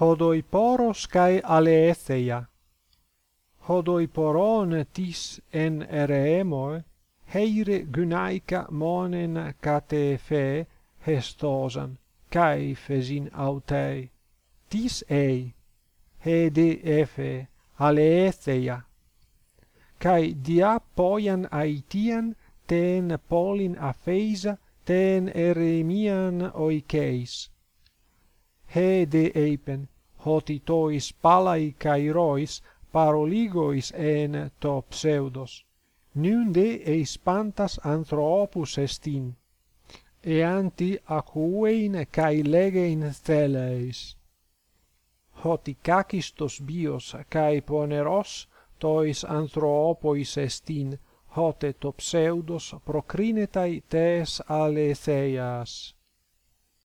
hodoiporos kai aletheia. Hodoiporon tis en eremoe heire gynaika monen katefe hestosan kai fesin autei. Tis ei hede efe aletheia. Kai dia poian aitian ten polin afeisa ten eremian oikeis hede eipen hotitois palai kairois paroligois en to pseudos nunde eis pantas anthropus estin eanti acuein kai legein theleis hoticakistos bios kai poneros tois anthropois estin hote to pseudos procrinetai tes aletheias